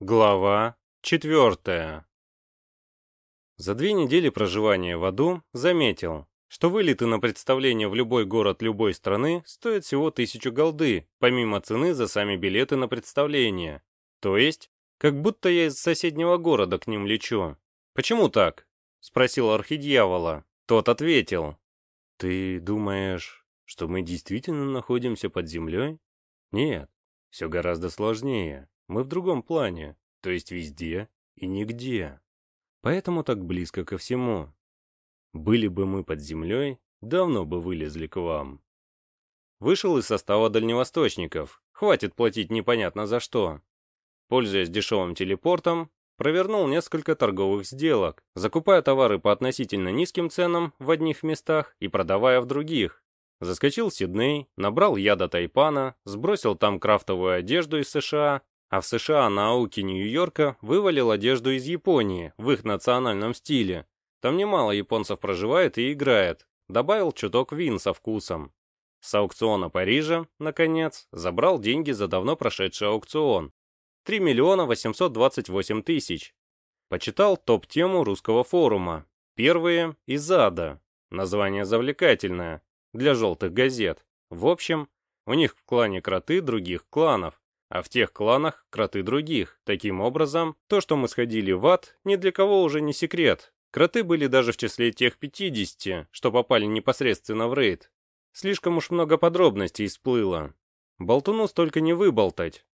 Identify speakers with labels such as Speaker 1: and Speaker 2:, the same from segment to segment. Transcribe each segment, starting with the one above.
Speaker 1: Глава четвертая. За две недели проживания в аду заметил, что вылеты на представление в любой город любой страны стоят всего тысячу голды, помимо цены за сами билеты на представление. То есть, как будто я из соседнего города к ним лечу. «Почему так?» — спросил архидьявола. Тот ответил. «Ты думаешь, что мы действительно находимся под землей? Нет, все гораздо сложнее. Мы в другом плане, то есть везде и нигде. Поэтому так близко ко всему. Были бы мы под землей, давно бы вылезли к вам. Вышел из состава дальневосточников. Хватит платить непонятно за что. Пользуясь дешевым телепортом, провернул несколько торговых сделок, закупая товары по относительно низким ценам в одних местах и продавая в других. Заскочил в Сидней, набрал яда Тайпана, сбросил там крафтовую одежду из США, а в США на ауке Нью-Йорка вывалил одежду из Японии в их национальном стиле. Там немало японцев проживает и играет. Добавил чуток вин со вкусом. С аукциона Парижа, наконец, забрал деньги за давно прошедший аукцион. 3 миллиона 828 тысяч. Почитал топ-тему русского форума. Первые из ада. Название завлекательное. Для желтых газет. В общем, у них в клане кроты других кланов а в тех кланах кроты других. Таким образом, то, что мы сходили в ад, ни для кого уже не секрет. Кроты были даже в числе тех 50, что попали непосредственно в рейд. Слишком уж много подробностей всплыло. Болтуну столько не выболтать.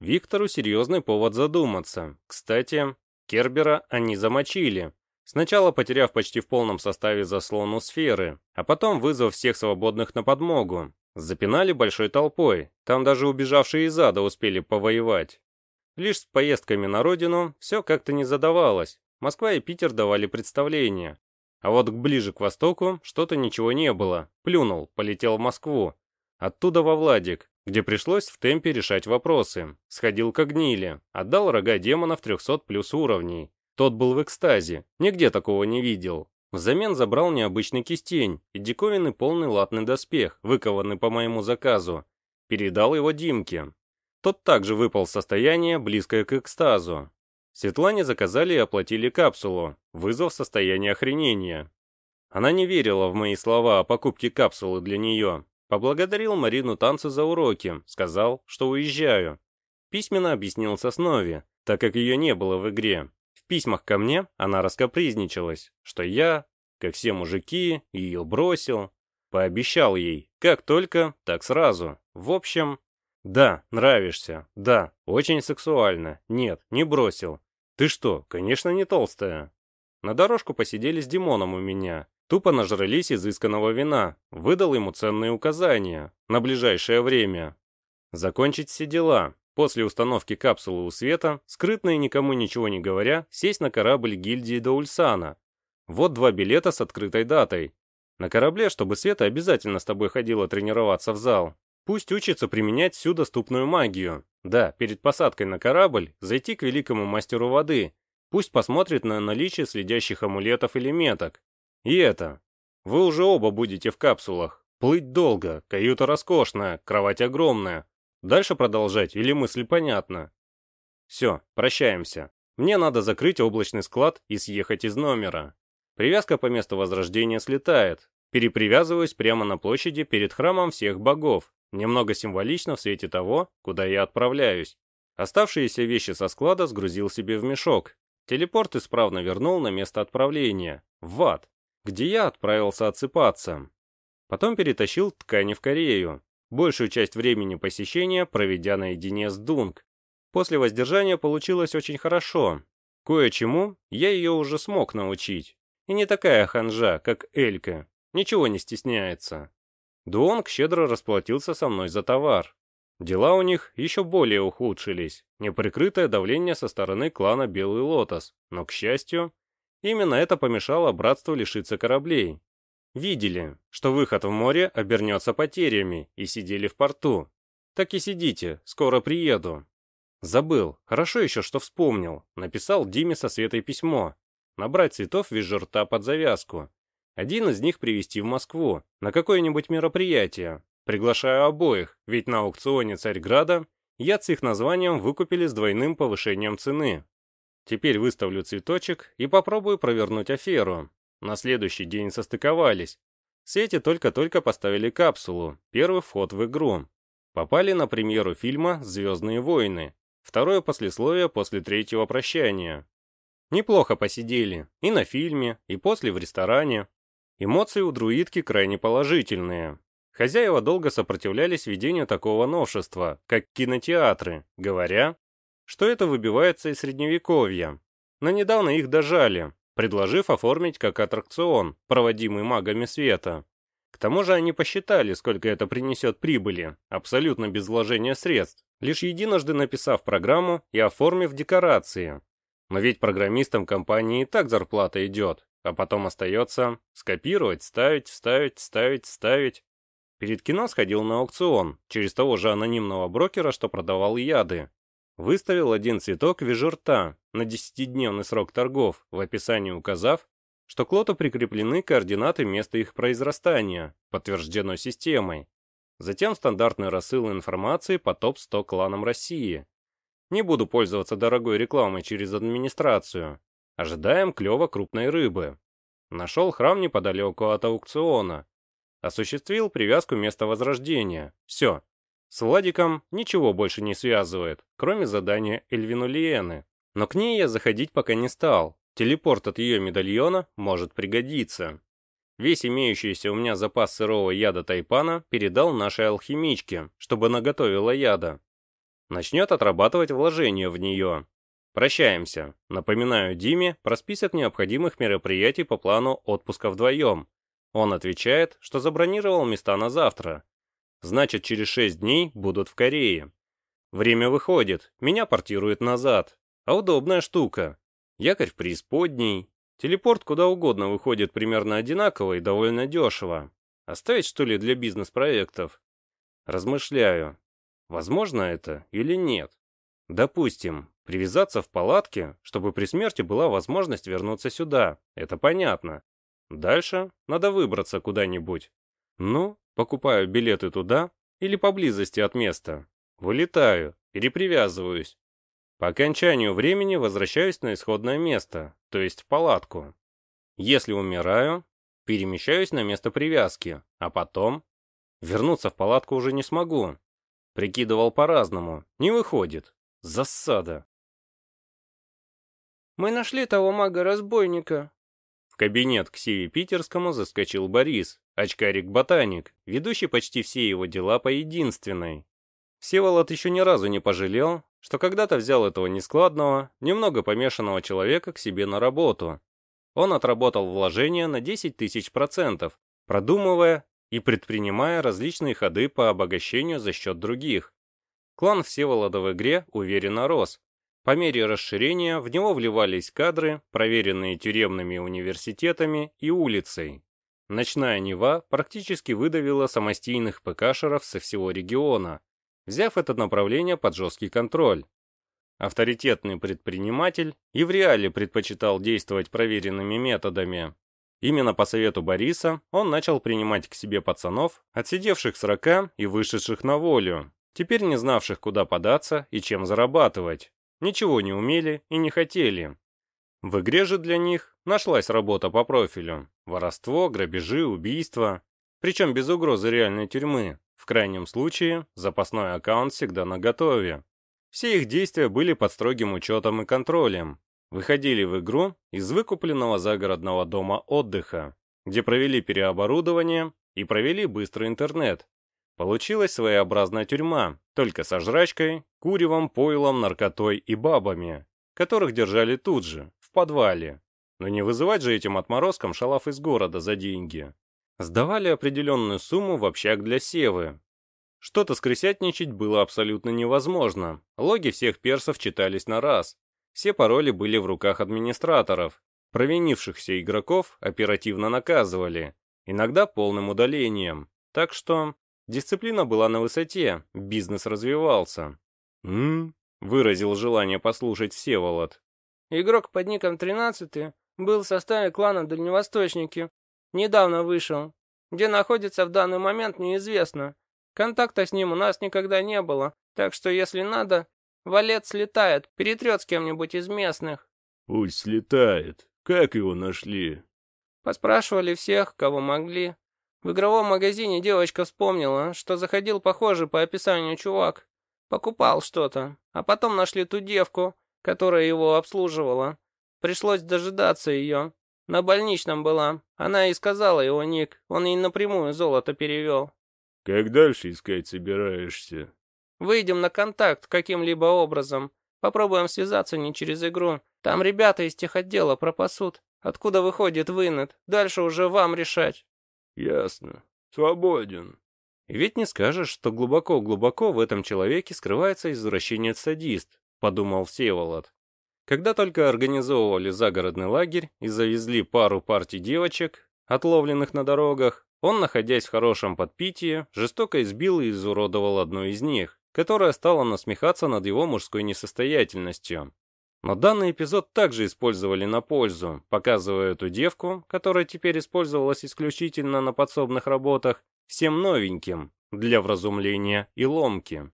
Speaker 1: Виктору серьезный повод задуматься. Кстати, Кербера они замочили. Сначала потеряв почти в полном составе заслону сферы, а потом вызвав всех свободных на подмогу. Запинали большой толпой, там даже убежавшие из ада успели повоевать. Лишь с поездками на родину все как-то не задавалось. Москва и Питер давали представление. А вот ближе к востоку что-то ничего не было. Плюнул, полетел в Москву. Оттуда во Владик, где пришлось в темпе решать вопросы. Сходил к гнили, отдал рога демонов 300 плюс уровней. Тот был в экстазе, нигде такого не видел. Взамен забрал необычный кистень и диковинный полный латный доспех, выкованный по моему заказу. Передал его Димке. Тот также выпал в состояние, близкое к экстазу. Светлане заказали и оплатили капсулу, вызвав состояние охренения. Она не верила в мои слова о покупке капсулы для нее. Поблагодарил Марину танцы за уроки, сказал, что уезжаю. Письменно объяснил Соснове, так как ее не было в игре письмах ко мне она раскопризничалась, что я, как все мужики, ее бросил. Пообещал ей, как только, так сразу. В общем, да, нравишься, да, очень сексуально, нет, не бросил. Ты что, конечно, не толстая. На дорожку посидели с Димоном у меня, тупо нажрались изысканного вина, выдал ему ценные указания на ближайшее время. Закончить все дела, После установки капсулы у света, скрытно и никому ничего не говоря, сесть на корабль гильдии до Ульсана. Вот два билета с открытой датой. На корабле, чтобы Света обязательно с тобой ходила тренироваться в зал. Пусть учится применять всю доступную магию. Да, перед посадкой на корабль зайти к великому мастеру воды. Пусть посмотрит на наличие следящих амулетов или меток. И это. Вы уже оба будете в капсулах. Плыть долго, каюта роскошная, кровать огромная, Дальше продолжать или мысль понятна? Все, прощаемся. Мне надо закрыть облачный склад и съехать из номера. Привязка по месту возрождения слетает. Перепривязываюсь прямо на площади перед храмом всех богов. Немного символично в свете того, куда я отправляюсь. Оставшиеся вещи со склада сгрузил себе в мешок. Телепорт исправно вернул на место отправления, в ад, где я отправился отсыпаться. Потом перетащил ткани в Корею, большую часть времени посещения проведя наедине с Дунк. После воздержания получилось очень хорошо. Кое-чему я ее уже смог научить. И не такая ханжа, как Элька, ничего не стесняется. Дуонг щедро расплатился со мной за товар. Дела у них еще более ухудшились, неприкрытое давление со стороны клана Белый Лотос, но, к счастью, именно это помешало братству лишиться кораблей. Видели, что выход в море обернется потерями, и сидели в порту. Так и сидите, скоро приеду. Забыл, хорошо еще, что вспомнил. Написал Диме со Светой письмо. Набрать цветов вижу рта под завязку. Один из них привезти в Москву, на какое-нибудь мероприятие. Приглашаю обоих, ведь на аукционе Царьграда яд с их названием выкупили с двойным повышением цены. Теперь выставлю цветочек и попробую провернуть аферу. На следующий день состыковались. Свете только-только поставили капсулу, первый вход в игру. Попали на премьеру фильма «Звездные войны», второе послесловие после третьего прощания. Неплохо посидели, и на фильме, и после в ресторане. Эмоции у друидки крайне положительные. Хозяева долго сопротивлялись ведению такого новшества, как кинотеатры, говоря, что это выбивается из средневековья. Но недавно их дожали, предложив оформить как аттракцион, проводимый магами света. К тому же они посчитали, сколько это принесет прибыли, абсолютно без вложения средств, лишь единожды написав программу и оформив декорации. Но ведь программистам компании и так зарплата идет, а потом остается скопировать, ставить, вставить, ставить, ставить. Перед кино сходил на аукцион, через того же анонимного брокера, что продавал яды. Выставил один цветок вижерта на десятидневный срок торгов, в описании указав, что к лоту прикреплены координаты места их произрастания, подтверждено системой. Затем стандартный рассыл информации по топ-100 кланам России. Не буду пользоваться дорогой рекламой через администрацию. Ожидаем клёва крупной рыбы. Нашел храм неподалеку от аукциона. Осуществил привязку места возрождения. Все. С Владиком ничего больше не связывает, кроме задания Эльвинулиены. Но к ней я заходить пока не стал. Телепорт от ее медальона может пригодиться. Весь имеющийся у меня запас сырого яда тайпана передал нашей алхимичке, чтобы наготовила яда. Начнет отрабатывать вложения в нее. Прощаемся. Напоминаю Диме про список необходимых мероприятий по плану отпуска вдвоем. Он отвечает, что забронировал места на завтра, Значит, через шесть дней будут в Корее. Время выходит, меня портируют назад. А удобная штука. Якорь в преисподней. Телепорт куда угодно выходит примерно одинаково и довольно дешево. Оставить, что ли, для бизнес-проектов? Размышляю. Возможно это или нет? Допустим, привязаться в палатке, чтобы при смерти была возможность вернуться сюда. Это понятно. Дальше надо выбраться куда-нибудь. Ну, Покупаю билеты туда или поблизости от места. Вылетаю, перепривязываюсь. По окончанию времени возвращаюсь на исходное место, то есть в палатку. Если умираю, перемещаюсь на место привязки, а потом... Вернуться в палатку уже не смогу. Прикидывал по-разному, не выходит. Засада.
Speaker 2: «Мы нашли того мага-разбойника»,
Speaker 1: кабинет к Сиве Питерскому заскочил Борис, очкарик-ботаник, ведущий почти все его дела по единственной. Всеволод еще ни разу не пожалел, что когда-то взял этого нескладного, немного помешанного человека к себе на работу. Он отработал вложения на 10 тысяч процентов, продумывая и предпринимая различные ходы по обогащению за счет других. Клан Всеволода в игре уверенно рос, по мере расширения в него вливались кадры, проверенные тюремными университетами и улицей. Ночная Нева практически выдавила самостийных ПКшеров со всего региона, взяв это направление под жесткий контроль. Авторитетный предприниматель и в реале предпочитал действовать проверенными методами. Именно по совету Бориса он начал принимать к себе пацанов, отсидевших срока и вышедших на волю, теперь не знавших, куда податься и чем зарабатывать ничего не умели и не хотели. В игре же для них нашлась работа по профилю. Воровство, грабежи, убийства. Причем без угрозы реальной тюрьмы. В крайнем случае, запасной аккаунт всегда наготове. Все их действия были под строгим учетом и контролем. Выходили в игру из выкупленного загородного дома отдыха, где провели переоборудование и провели быстрый интернет, Получилась своеобразная тюрьма, только со жрачкой, куревом, пойлом, наркотой и бабами, которых держали тут же, в подвале. Но не вызывать же этим отморозкам шалав из города за деньги. Сдавали определенную сумму в общак для севы. Что-то скрысятничать было абсолютно невозможно. Логи всех персов читались на раз. Все пароли были в руках администраторов. Провинившихся игроков оперативно наказывали, иногда полным удалением. Так что Дисциплина была на высоте, бизнес развивался. «М-м-м», выразил желание послушать Всеволод.
Speaker 2: Игрок под ником 13 был в составе клана Дальневосточники. Недавно вышел. Где находится в данный момент, неизвестно. Контакта с ним у нас никогда не было. Так что, если надо, валет слетает, перетрет с кем-нибудь из местных.
Speaker 3: Пусть слетает. Как его нашли?
Speaker 2: Поспрашивали всех, кого могли. В игровом магазине девочка вспомнила, что заходил похожий по описанию чувак. Покупал что-то, а потом нашли ту девку, которая его обслуживала. Пришлось дожидаться ее. На больничном была. Она и сказала его ник. Он ей напрямую золото перевел.
Speaker 3: Как дальше искать собираешься?
Speaker 2: Выйдем на контакт каким-либо образом. Попробуем связаться не через игру. Там ребята из тех отдела пропасут. Откуда выходит вынет? Дальше уже вам решать.
Speaker 3: Ясно. Свободен.
Speaker 1: Ведь не скажешь, что глубоко-глубоко в этом человеке скрывается извращенец-садист, подумал Всеволод. Когда только организовывали загородный лагерь и завезли пару партий девочек, отловленных на дорогах, он, находясь в хорошем подпитии, жестоко избил и изуродовал одну из них, которая стала насмехаться над его мужской несостоятельностью. Но данный эпизод также использовали на пользу, показывая эту девку, которая теперь использовалась исключительно на подсобных работах, всем новеньким, для вразумления и ломки.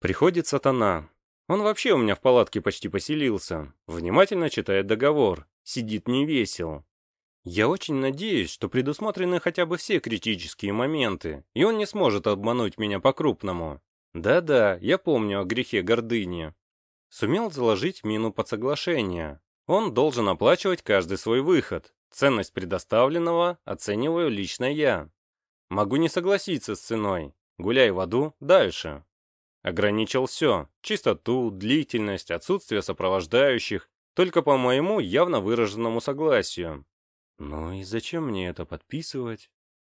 Speaker 1: Приходит сатана. Он вообще у меня в палатке почти поселился, внимательно читает договор, сидит невесел. Я очень надеюсь, что предусмотрены хотя бы все критические моменты, и он не сможет обмануть меня по-крупному. Да-да, я помню о грехе гордыни. Сумел заложить мину под соглашение. Он должен оплачивать каждый свой выход. Ценность предоставленного оцениваю лично я. Могу не согласиться с ценой. Гуляй в аду дальше. Ограничил все. Чистоту, длительность, отсутствие сопровождающих. Только по моему явно выраженному согласию. «Ну и зачем мне это подписывать?»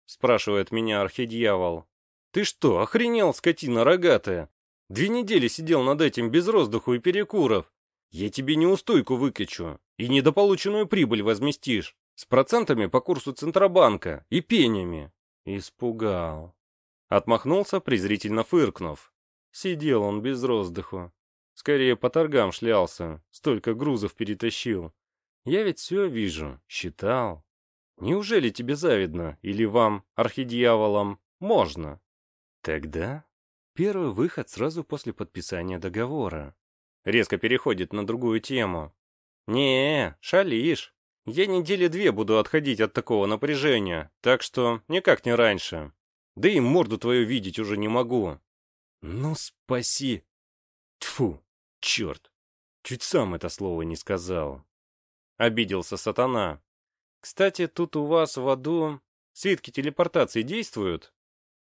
Speaker 1: Спрашивает меня архидьявол. «Ты что, охренел, скотина рогатая? Две недели сидел над этим без роздуху и перекуров. Я тебе неустойку выкачу и недополученную прибыль возместишь. С процентами по курсу Центробанка и пенями. Испугал. Отмахнулся, презрительно фыркнув. Сидел он без роздыху. Скорее по торгам шлялся, столько грузов перетащил. Я ведь все вижу, считал. Неужели тебе завидно, или вам, архидьяволам, можно? Тогда Первый выход сразу после подписания договора. Резко переходит на другую тему. не шалишь. Я недели две буду отходить от такого напряжения, так что никак не раньше. Да и морду твою видеть уже не могу. Ну, спаси. Тфу, черт. Чуть сам это слово не сказал. Обиделся сатана. Кстати, тут у вас в аду свитки телепортации действуют?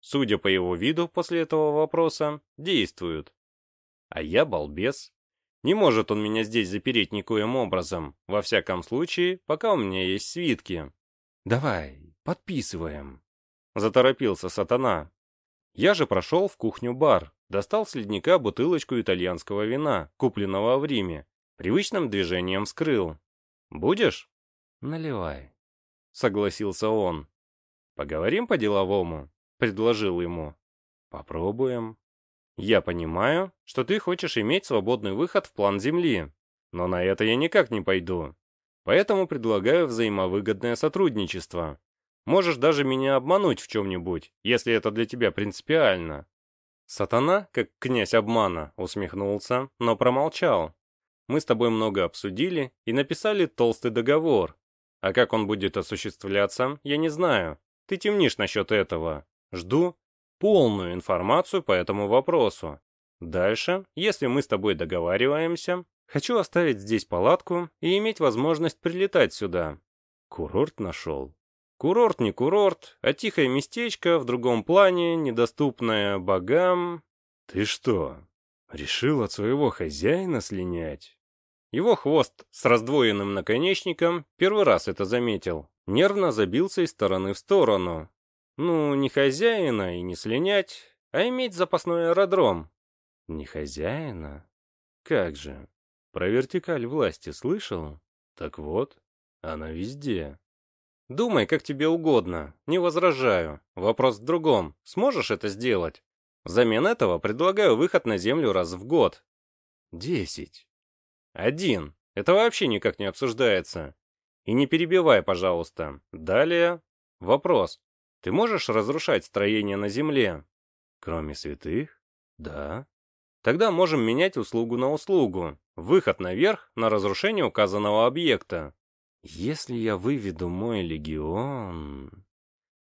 Speaker 1: Судя по его виду после этого вопроса, действуют. А я балбес. Не может он меня здесь запереть никоим образом, во всяком случае, пока у меня есть свитки. Давай, подписываем. Заторопился сатана. Я же прошел в кухню-бар, достал с ледника бутылочку итальянского вина, купленного в Риме, привычным движением вскрыл. «Будешь?» «Наливай», — согласился он. «Поговорим по-деловому?» — предложил ему. «Попробуем». «Я понимаю, что ты хочешь иметь свободный выход в план Земли, но на это я никак не пойду. Поэтому предлагаю взаимовыгодное сотрудничество. Можешь даже меня обмануть в чем-нибудь, если это для тебя принципиально». Сатана, как князь обмана, усмехнулся, но промолчал. Мы с тобой много обсудили и написали толстый договор. А как он будет осуществляться, я не знаю. Ты темнишь насчет этого. Жду полную информацию по этому вопросу. Дальше, если мы с тобой договариваемся, хочу оставить здесь палатку и иметь возможность прилетать сюда. Курорт нашел. Курорт не курорт, а тихое местечко в другом плане, недоступное богам. Ты что, решил от своего хозяина слинять? Его хвост с раздвоенным наконечником первый раз это заметил. Нервно забился из стороны в сторону, ну, не хозяина и не слинять, а иметь запасной аэродром. Не хозяина? Как же? Про вертикаль власти слышал? Так вот, она везде. Думай, как тебе угодно, не возражаю. Вопрос в другом. Сможешь это сделать? Взамен этого предлагаю выход на Землю раз в год. Десять. Один. Это вообще никак не обсуждается. И не перебивай, пожалуйста. Далее. Вопрос. Ты можешь разрушать строение на Земле? Кроме святых? Да. Тогда можем менять услугу на услугу. Выход наверх на разрушение указанного объекта. Если я выведу мой легион...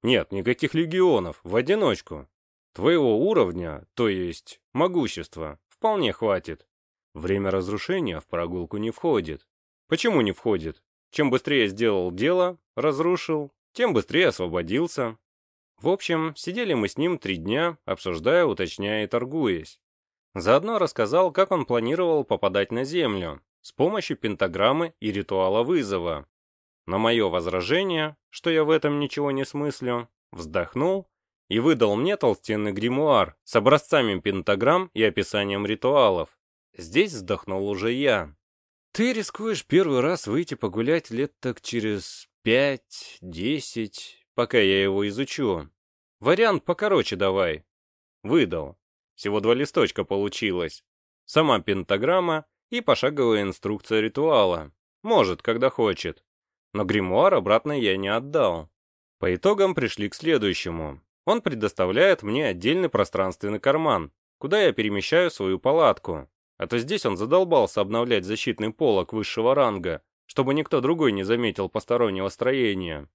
Speaker 1: Нет, никаких легионов, в одиночку. Твоего уровня, то есть могущества, вполне хватит. Время разрушения в прогулку не входит. Почему не входит? Чем быстрее сделал дело, разрушил, тем быстрее освободился. В общем, сидели мы с ним три дня, обсуждая, уточняя и торгуясь. Заодно рассказал, как он планировал попадать на Землю с помощью пентаграммы и ритуала вызова. На мое возражение, что я в этом ничего не смыслю, вздохнул и выдал мне толстенный гримуар с образцами пентаграмм и описанием ритуалов. Здесь вздохнул уже я. Ты рискуешь первый раз выйти погулять лет так через пять, десять, пока я его изучу. Вариант покороче давай. Выдал. Всего два листочка получилось. Сама пентаграмма и пошаговая инструкция ритуала. Может, когда хочет. Но гримуар обратно я не отдал. По итогам пришли к следующему. Он предоставляет мне отдельный пространственный карман, куда я перемещаю свою палатку. А то здесь он задолбался обновлять защитный полог высшего ранга, чтобы никто другой не заметил постороннего строения.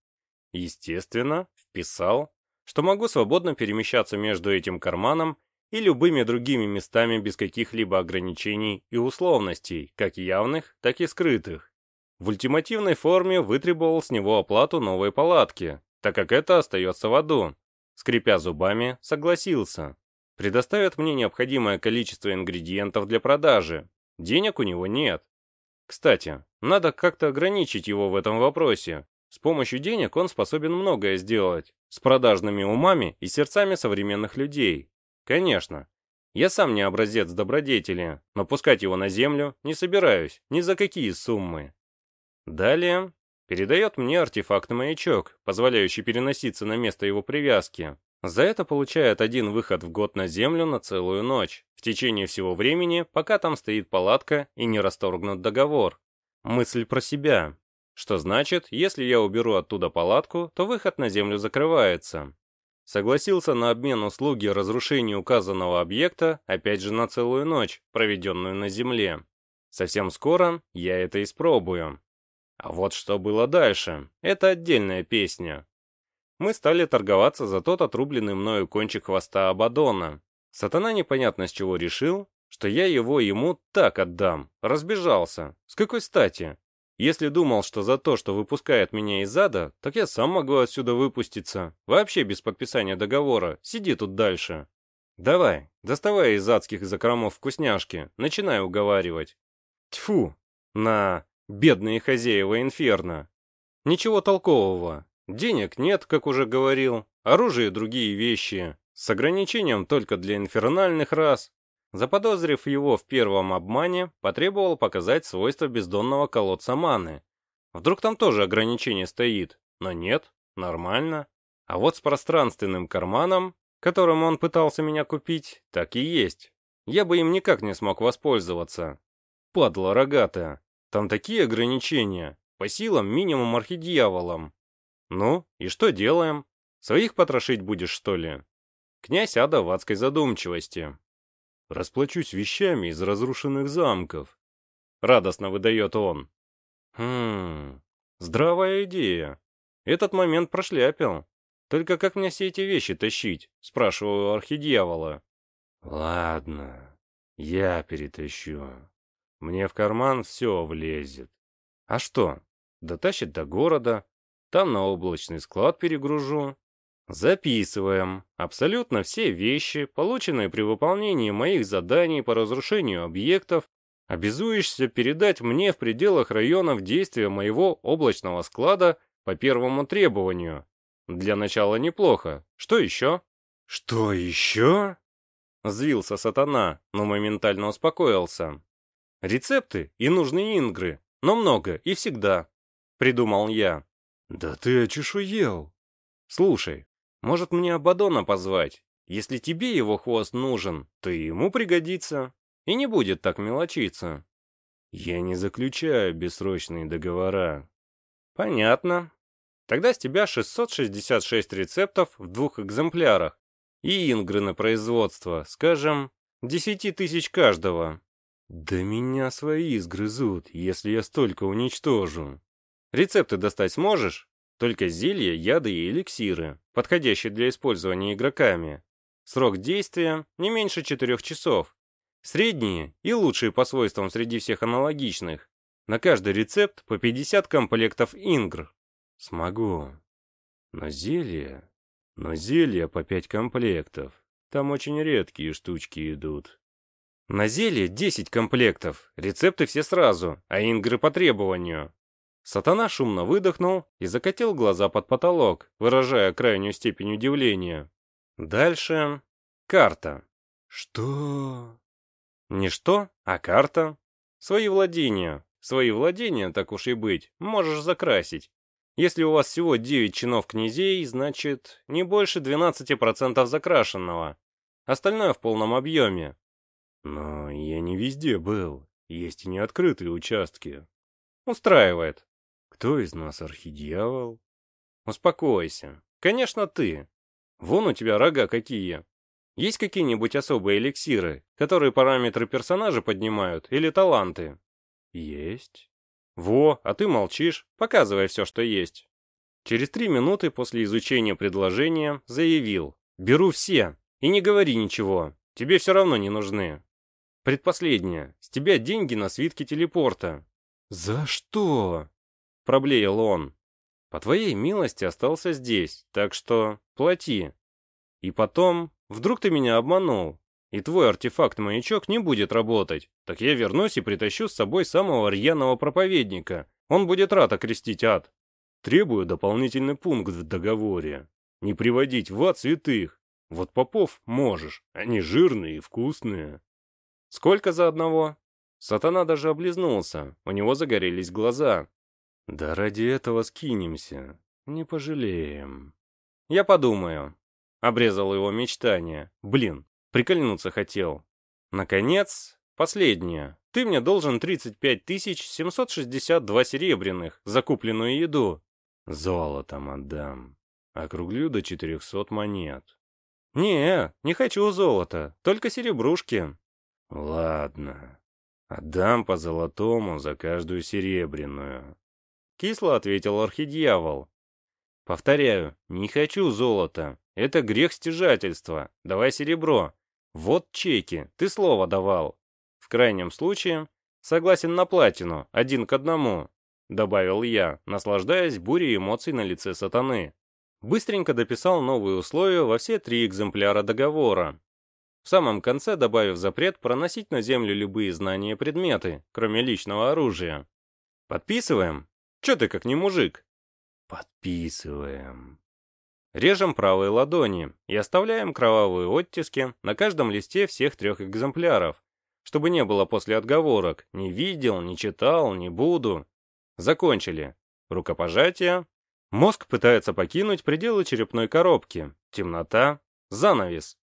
Speaker 1: Естественно, вписал, что могу свободно перемещаться между этим карманом и любыми другими местами без каких-либо ограничений и условностей, как явных, так и скрытых. В ультимативной форме вытребовал с него оплату новой палатки, так как это остается в аду. Скрипя зубами, согласился. Предоставят мне необходимое количество ингредиентов для продажи. Денег у него нет. Кстати, надо как-то ограничить его в этом вопросе. С помощью денег он способен многое сделать. С продажными умами и сердцами современных людей. Конечно. Я сам не образец добродетели, но пускать его на землю не собираюсь ни за какие суммы. Далее передает мне артефакт-маячок, позволяющий переноситься на место его привязки. За это получает один выход в год на землю на целую ночь, в течение всего времени, пока там стоит палатка и не расторгнут договор. Мысль про себя. Что значит, если я уберу оттуда палатку, то выход на землю закрывается. Согласился на обмен услуги разрушения указанного объекта, опять же на целую ночь, проведенную на земле. Совсем скоро я это испробую. А вот что было дальше, это отдельная песня. Мы стали торговаться за тот отрубленный мною кончик хвоста Абадона. Сатана непонятно с чего решил, что я его ему так отдам. Разбежался. С какой стати? Если думал, что за то, что выпускает меня из ада, так я сам могу отсюда выпуститься. Вообще без подписания договора. Сиди тут дальше. Давай, доставай из адских закромов вкусняшки. Начинай уговаривать. Тьфу, на бедные хозяева инферно. Ничего толкового. Денег нет, как уже говорил. Оружие и другие вещи. С ограничением только для инфернальных рас. Заподозрив его в первом обмане, потребовал показать свойства бездонного колодца маны. Вдруг там тоже ограничение стоит, но нет, нормально. А вот с пространственным карманом, которым он пытался меня купить, так и есть. Я бы им никак не смог воспользоваться. Падла рогатая. Там такие ограничения. По силам минимум архидьяволам. Ну, и что делаем? Своих потрошить будешь, что ли? Князь Ада в адской задумчивости. Расплачусь вещами из разрушенных замков. Радостно выдает он. Хм, здравая идея. Этот момент прошляпил. Только как мне все эти вещи тащить? Спрашиваю архидьявола. Ладно, я перетащу. Мне в карман все влезет. А что? Дотащит до города. Там на облачный склад перегружу. Записываем абсолютно все вещи, полученные при выполнении моих заданий по разрушению объектов, обязуешься передать мне в пределах районов действия моего облачного склада по первому требованию. Для начала неплохо. Что еще? Что еще? Взвился сатана, но моментально успокоился. Рецепты и нужные ингры, но много и всегда. Придумал я. Да ты очешуел. Слушай, может, мне Абадона позвать? Если тебе его хвост нужен, то ему пригодится. И не будет так мелочиться. Я не заключаю бессрочные договора. Понятно. Тогда с тебя 666 рецептов в двух экземплярах. И ингры на производство, скажем, десяти тысяч каждого.
Speaker 3: Да меня свои сгрызут, если я столько уничтожу.
Speaker 1: Рецепты достать сможешь? Только зелья, яды и эликсиры, подходящие для использования игроками. Срок действия не меньше четырех часов. Средние и лучшие по свойствам среди всех аналогичных. На каждый рецепт по 50 комплектов ингр.
Speaker 3: Смогу. Но зелья... Но зелья по 5 комплектов. Там очень редкие штучки идут.
Speaker 1: На зелье 10 комплектов, рецепты все сразу, а ингры по требованию. Сатана шумно выдохнул и закатил глаза под потолок, выражая крайнюю степень удивления. Дальше... Карта.
Speaker 3: Что?
Speaker 1: Не что, а карта. Свои владения. Свои владения, так уж и быть, можешь закрасить. Если у вас всего 9 чинов князей, значит, не больше 12% закрашенного. Остальное в полном объеме.
Speaker 3: Но я не везде был. Есть и неоткрытые участки.
Speaker 1: Устраивает.
Speaker 3: Кто из нас архидьявол?
Speaker 1: Успокойся. Конечно, ты. Вон у тебя рога какие. Есть какие-нибудь особые эликсиры, которые параметры персонажа поднимают, или таланты?
Speaker 3: Есть.
Speaker 1: Во, а ты молчишь, показывай все, что есть. Через три минуты после изучения предложения заявил. Беру все, и не говори ничего, тебе все равно не нужны. Предпоследнее, с тебя деньги на свитке телепорта.
Speaker 3: За что?
Speaker 1: Проблеял он. По твоей милости остался здесь, так что плати. И потом, вдруг ты меня обманул, и твой артефакт-маячок не будет работать, так я вернусь и притащу с собой самого рьяного проповедника. Он будет рад окрестить ад.
Speaker 3: Требую дополнительный пункт в договоре. Не приводить в ад святых. Вот попов можешь, они жирные и вкусные.
Speaker 1: Сколько за одного? Сатана даже облизнулся, у него загорелись глаза.
Speaker 3: Да ради этого скинемся, не пожалеем.
Speaker 1: Я подумаю. Обрезал его мечтание. Блин, прикольнуться хотел. Наконец, последнее. Ты мне должен 35 762 серебряных за купленную еду.
Speaker 3: Золотом отдам. Округлю до 400 монет.
Speaker 1: Не, не хочу золота, только серебрушки.
Speaker 3: Ладно. Отдам по золотому за каждую серебряную.
Speaker 1: Кисло ответил архидьявол. Повторяю, не хочу золота. Это грех стяжательства. Давай серебро. Вот чеки, ты слово давал. В крайнем случае, согласен на платину, один к одному, добавил я, наслаждаясь бурей эмоций на лице сатаны. Быстренько дописал новые условия во все три экземпляра договора. В самом конце добавив запрет проносить на землю любые знания и предметы, кроме личного оружия. Подписываем? Че ты как не мужик?
Speaker 3: Подписываем.
Speaker 1: Режем правые ладони и оставляем кровавые оттиски на каждом листе всех трех экземпляров, чтобы не было после отговорок «не видел», «не читал», «не буду». Закончили. Рукопожатие. Мозг пытается покинуть пределы черепной коробки. Темнота. Занавес.